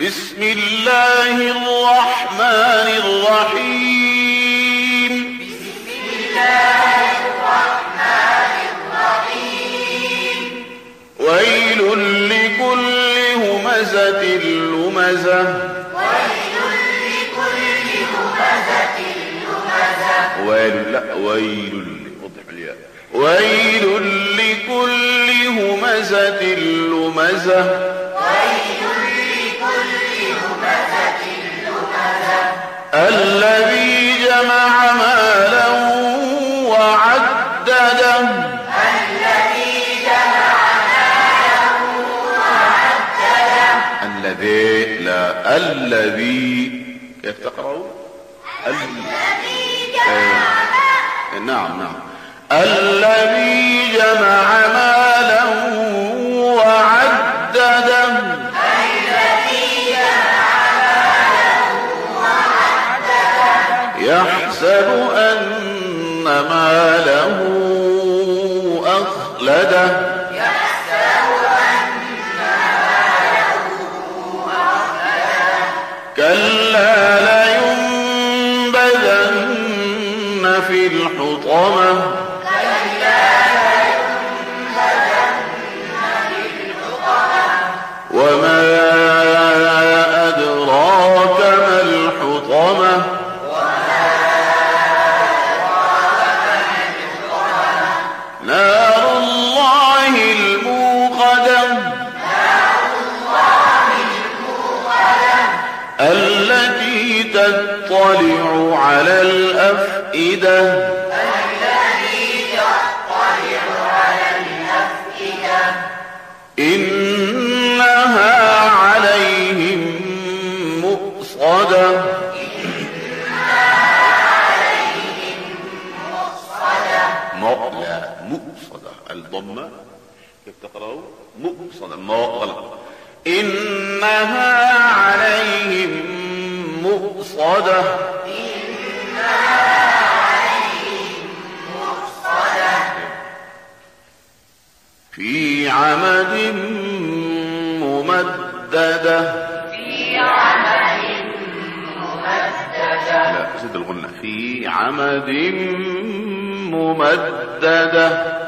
بسم الله الرحمن الرحيم. بسم الله الرحمن الرحيم ويل لكل همزة لمزة. ويل لكل همزة لمزة ويل لا ويل وضح الياء. ويل لكل همزة لمزة. ويل الذي كيف تقرأ الذي جمع ماله نعم نعم. الذي جمع مالا وعدده. الذي جمع ماله وعدده يحسب أن ماله أخلده. كلا لينبذن في الحطمة. وما تطلع على الأفئدة. الذي تطلع على الأفئدة إنها عليهم مؤصدة. لا مؤصدة. الضمة. كيف تقرأوا مؤصدة. ماء غلط إنها مؤصدة في عمد ممددة. في عمل ممددة لا زد الغنة. في عمد عمل